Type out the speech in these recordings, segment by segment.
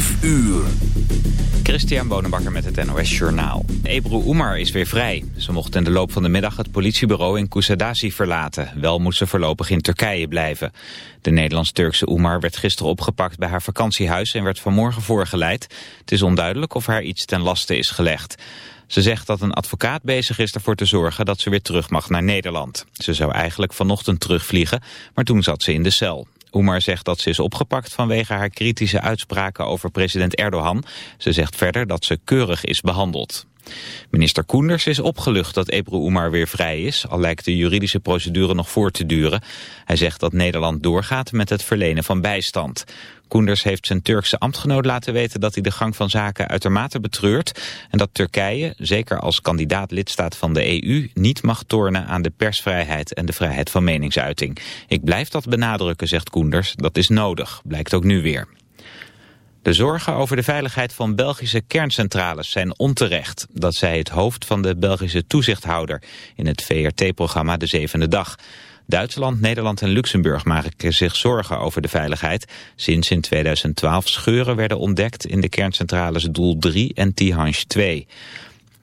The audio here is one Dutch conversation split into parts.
5 uur. Christian Bonenbakker met het NOS Journaal. Ebru Umar is weer vrij. Ze mocht in de loop van de middag het politiebureau in Kusadasi verlaten. Wel moest ze voorlopig in Turkije blijven. De Nederlands-Turkse Umar werd gisteren opgepakt bij haar vakantiehuis... en werd vanmorgen voorgeleid. Het is onduidelijk of haar iets ten laste is gelegd. Ze zegt dat een advocaat bezig is ervoor te zorgen dat ze weer terug mag naar Nederland. Ze zou eigenlijk vanochtend terugvliegen, maar toen zat ze in de cel. Oemar zegt dat ze is opgepakt vanwege haar kritische uitspraken over president Erdogan. Ze zegt verder dat ze keurig is behandeld. Minister Koenders is opgelucht dat Ebru Oemar weer vrij is, al lijkt de juridische procedure nog voor te duren. Hij zegt dat Nederland doorgaat met het verlenen van bijstand. Koenders heeft zijn Turkse ambtgenoot laten weten dat hij de gang van zaken uitermate betreurt en dat Turkije, zeker als kandidaat lidstaat van de EU, niet mag tornen aan de persvrijheid en de vrijheid van meningsuiting. Ik blijf dat benadrukken, zegt Koenders, dat is nodig, blijkt ook nu weer. De zorgen over de veiligheid van Belgische kerncentrales zijn onterecht. Dat zei het hoofd van de Belgische toezichthouder in het VRT-programma De Zevende Dag. Duitsland, Nederland en Luxemburg maken zich zorgen over de veiligheid. Sinds in 2012 scheuren werden ontdekt in de kerncentrales Doel 3 en Tihange 2.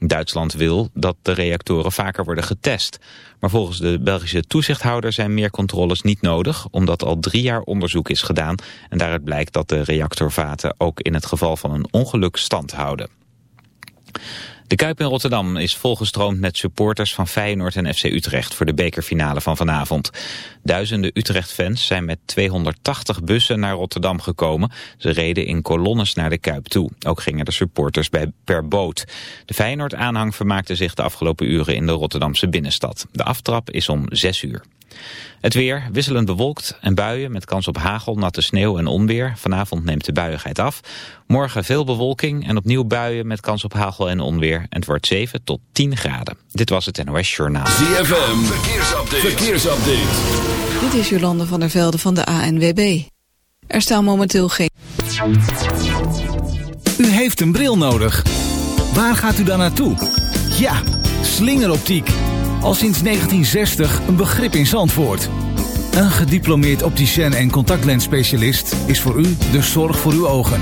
Duitsland wil dat de reactoren vaker worden getest. Maar volgens de Belgische toezichthouder zijn meer controles niet nodig... omdat al drie jaar onderzoek is gedaan... en daaruit blijkt dat de reactorvaten ook in het geval van een ongeluk stand houden. De Kuip in Rotterdam is volgestroomd met supporters van Feyenoord en FC Utrecht voor de bekerfinale van vanavond. Duizenden Utrecht-fans zijn met 280 bussen naar Rotterdam gekomen. Ze reden in kolonnes naar de Kuip toe. Ook gingen de supporters bij, per boot. De Feyenoord-aanhang vermaakte zich de afgelopen uren in de Rotterdamse binnenstad. De aftrap is om 6 uur. Het weer wisselend bewolkt en buien met kans op hagel, natte sneeuw en onweer. Vanavond neemt de buiigheid af. Morgen veel bewolking en opnieuw buien met kans op hagel en onweer. En het wordt 7 tot 10 graden. Dit was het NOS Journaal. ZFM, verkeersupdate. verkeersupdate. Dit is Jolande van der Velde van de ANWB. Er staan momenteel geen... U heeft een bril nodig. Waar gaat u dan naartoe? Ja, slingeroptiek al sinds 1960 een begrip in Zandvoort. Een gediplomeerd opticien en contactlensspecialist is voor u de zorg voor uw ogen.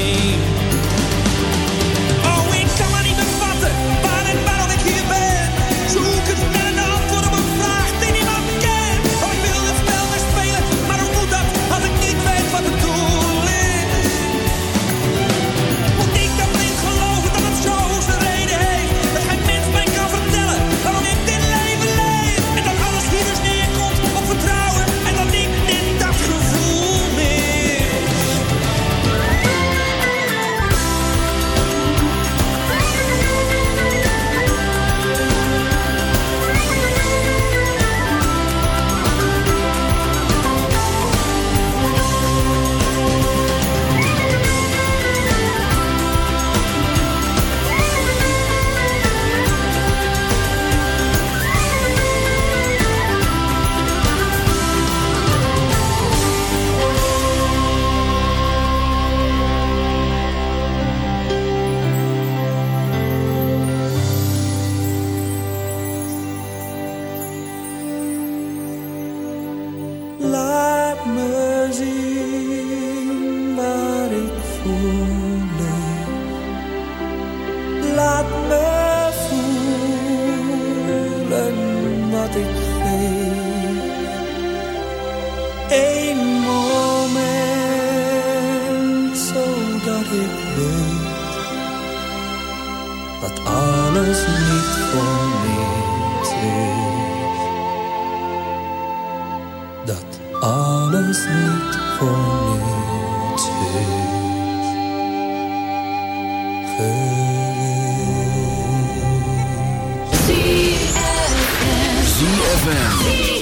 ZFM.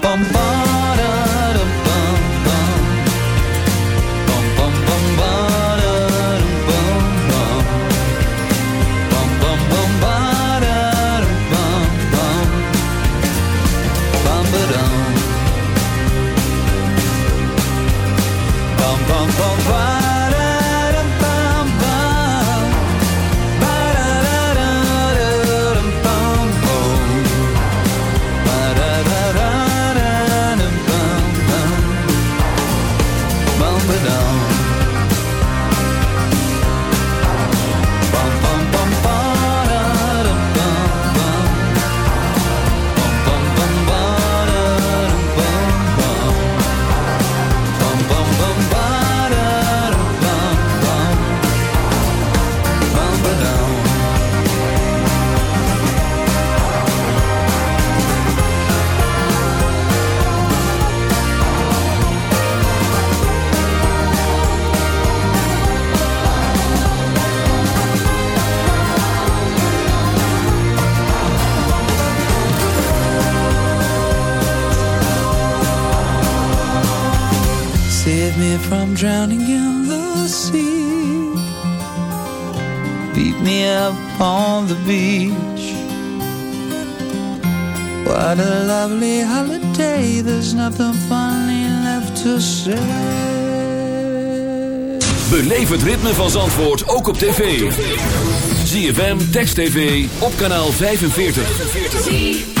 on the beach. What a lovely holiday. There's nothing funny left to say. Beleef het ritme van Zandvoort ook op tv. ZFM, Text TV, op kanaal 45.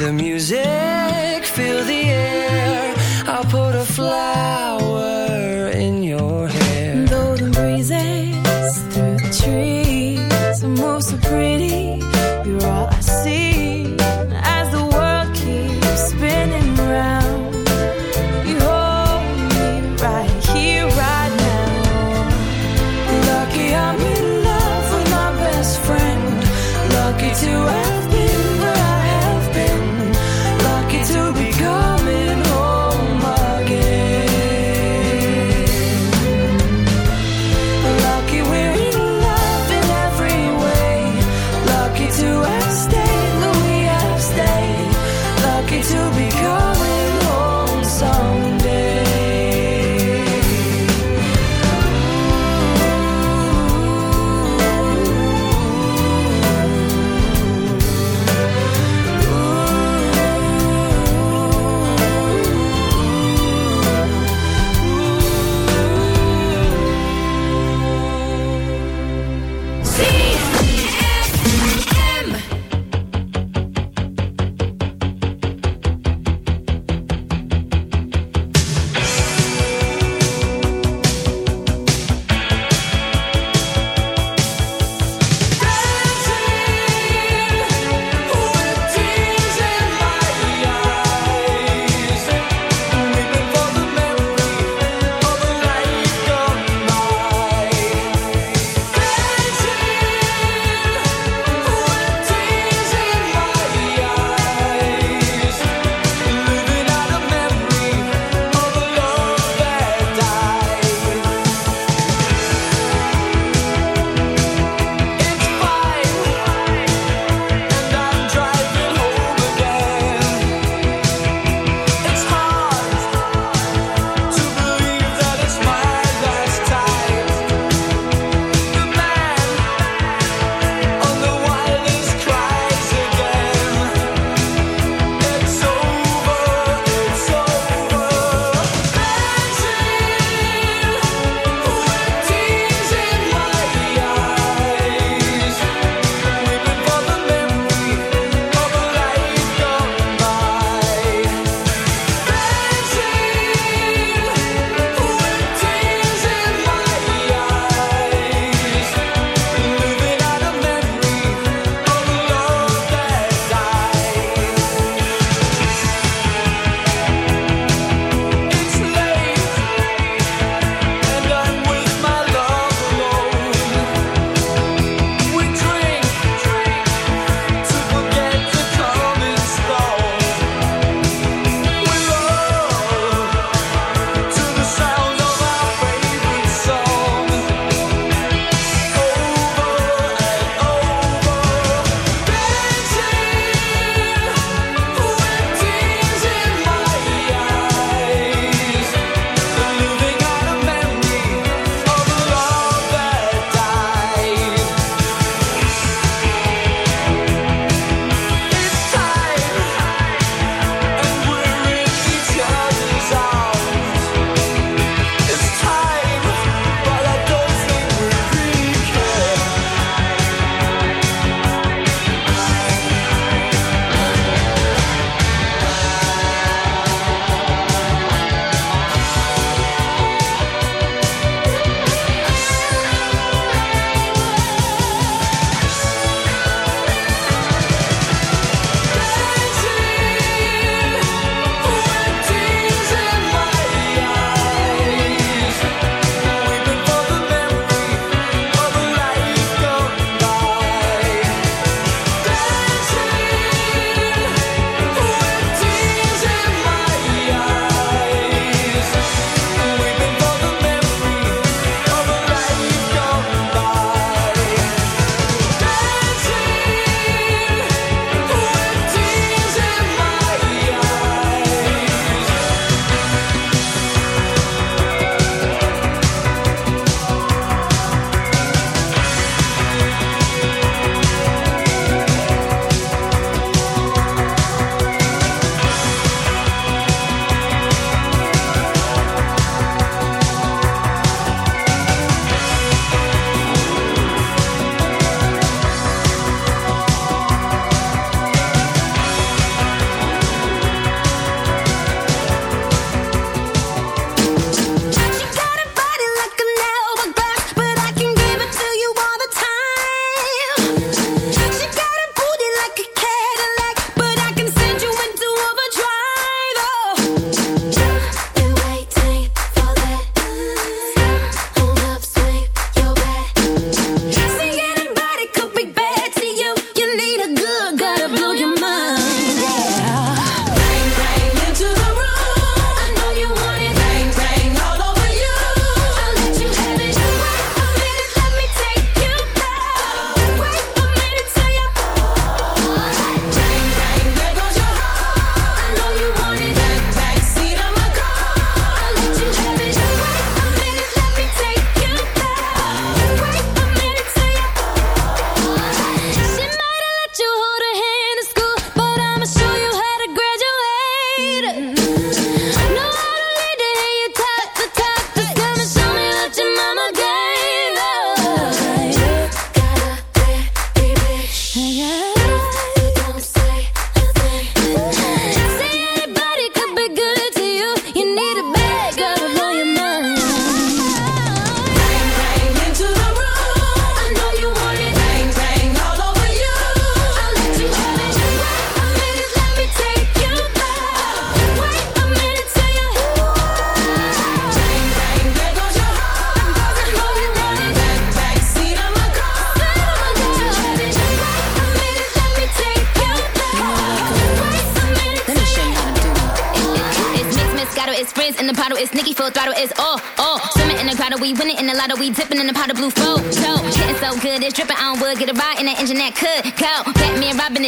the music.